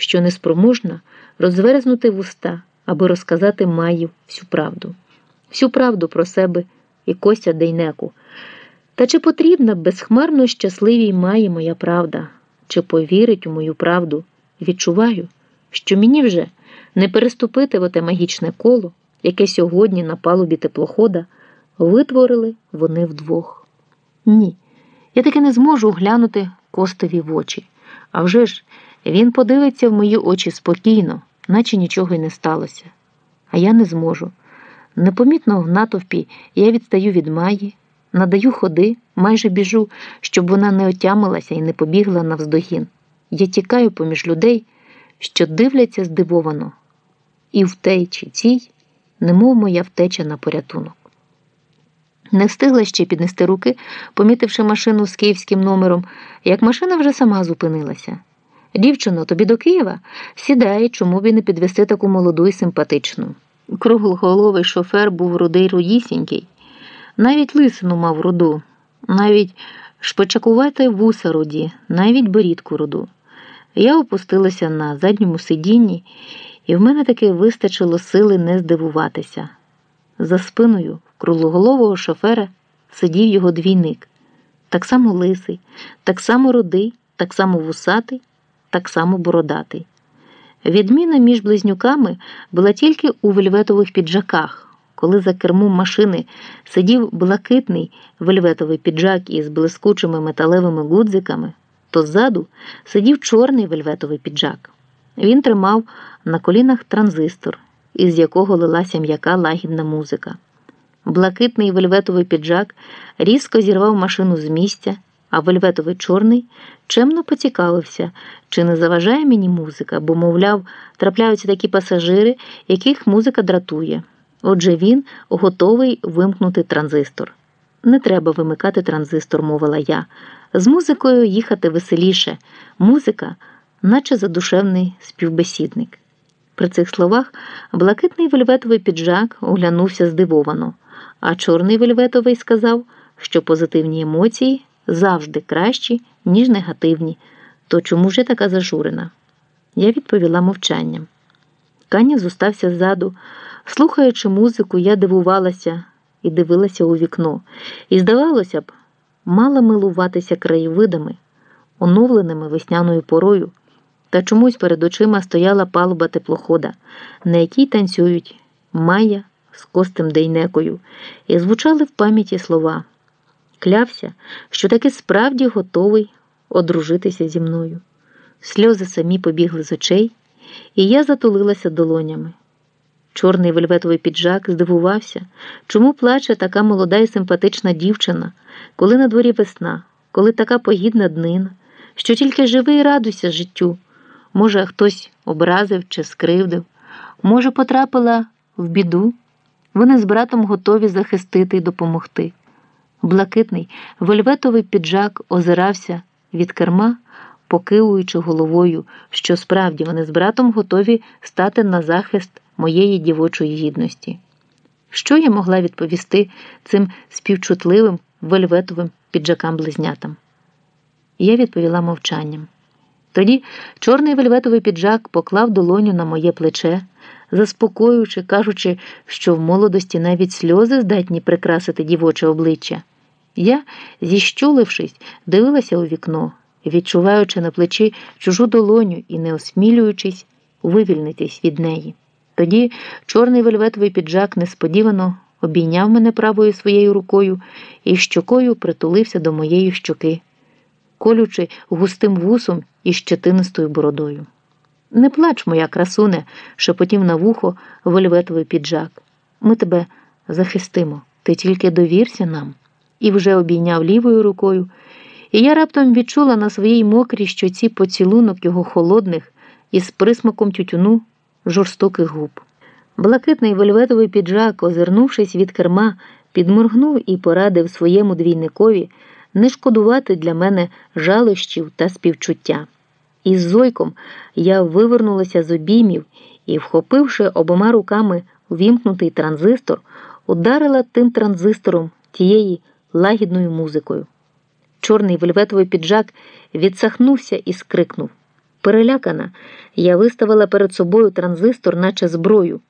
що неспроможна розверзнути вуста, аби розказати Маї всю правду, всю правду про себе і Костя Дейнеку. Та чи потрібна безхмарно щасливій Маї моя правда, чи повірить у мою правду? Відчуваю, що мені вже не переступити в оте магічне коло, яке сьогодні на палубі теплохода витворили вони вдвох. Ні, я таки не зможу глянути Костові в очі. А вже ж він подивиться в мої очі спокійно, наче нічого й не сталося. А я не зможу. Непомітно в натовпі я відстаю від Маї, надаю ходи, майже біжу, щоб вона не отямилася і не побігла навздогін. Я тікаю поміж людей, що дивляться здивовано, і в тей чи цій, немов моя втеча на порятунок. Не встигла ще піднести руки, помітивши машину з київським номером, як машина вже сама зупинилася. Дівчино, тобі до Києва? Сідай, чому б і не підвести таку молоду і симпатичну. Круглоголовий шофер був рудий рудісінький, навіть лисину мав руду, навіть шпичакувати вуса руді, навіть борідку руду. Я опустилася на задньому сидінні, і в мене таки вистачило сили не здивуватися. За спиною круглоголового шофера сидів його двійник, так само лисий, так само рудий, так само вусатий, так само бородатий. Відміна між близнюками була тільки у вельветових піджаках. Коли за кермом машини сидів блакитний вельветовий піджак із блискучими металевими гудзиками, то ззаду сидів чорний вельветовий піджак. Він тримав на колінах транзистор, із якого лилася м'яка лагідна музика. Блакитний вельветовий піджак різко зірвав машину з місця, а вельветовий чорний чемно поцікавився, чи не заважає мені музика, бо, мовляв, трапляються такі пасажири, яких музика дратує. Отже, він готовий вимкнути транзистор. Не треба вимикати транзистор, мовила я. З музикою їхати веселіше. Музика, наче задушевний співбесідник. При цих словах блакитний вельветовий піджак оглянувся здивовано, а чорний вельветовий сказав, що позитивні емоції завжди кращі, ніж негативні. То чому ж я така зажурена? Я відповіла мовчанням. Каня зостався ззаду. Слухаючи музику, я дивувалася і дивилася у вікно, і, здавалося б, мала милуватися краєвидами, оновленими весняною порою, та чомусь перед очима стояла палуба теплохода, на якій танцюють Майя з костем Дейнекою, і звучали в пам'яті слова. Клявся, що таки справді готовий одружитися зі мною. Сльози самі побігли з очей, і я затулилася долонями. Чорний вельветовий піджак здивувався, чому плаче така молода і симпатична дівчина, коли на дворі весна, коли така погідна днина, що тільки живи і радуйся життю. Може, хтось образив чи скривдив, може, потрапила в біду. Вони з братом готові захистити і допомогти. Блакитний вельветовий піджак озирався від керма, покивуючи головою, що справді вони з братом готові стати на захист моєї дівочої гідності. Що я могла відповісти цим співчутливим вельветовим піджакам-близнятам? Я відповіла мовчанням. Тоді чорний вельветовий піджак поклав долоню на моє плече, заспокоюючи, кажучи, що в молодості навіть сльози здатні прикрасити дівоче обличчя. Я, зіщулившись, дивилася у вікно, відчуваючи на плечі чужу долоню і не осмілюючись вивільнитись від неї. Тоді чорний вельветовий піджак несподівано обійняв мене правою своєю рукою і щокою притулився до моєї щоки, колючи густим вусом і щетинистою бородою. Не плач, моя красуне, шепотів на вухо вельветовий піджак. Ми тебе захистимо, ти тільки довірся нам, і вже обійняв лівою рукою. І я раптом відчула на своїй мокрій щоці поцілунок його холодних із присмаком тютюну жорстоких губ. Блакитний вельветовий піджак, озирнувшись від керма, підморгнув і порадив своєму двійникові не шкодувати для мене жалощів та співчуття. Із зойком я вивернулася з обіймів і, вхопивши обома руками увімкнутий транзистор, ударила тим транзистором тієї лагідною музикою. Чорний вельветовий піджак відсахнувся і скрикнув. Перелякана, я виставила перед собою транзистор, наче зброю.